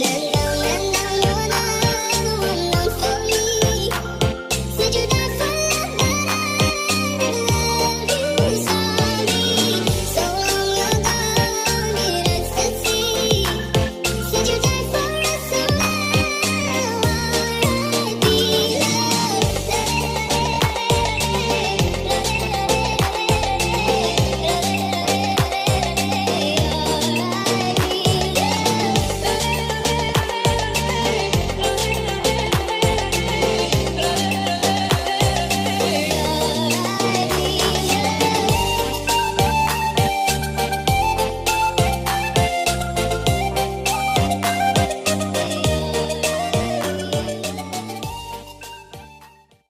yeah.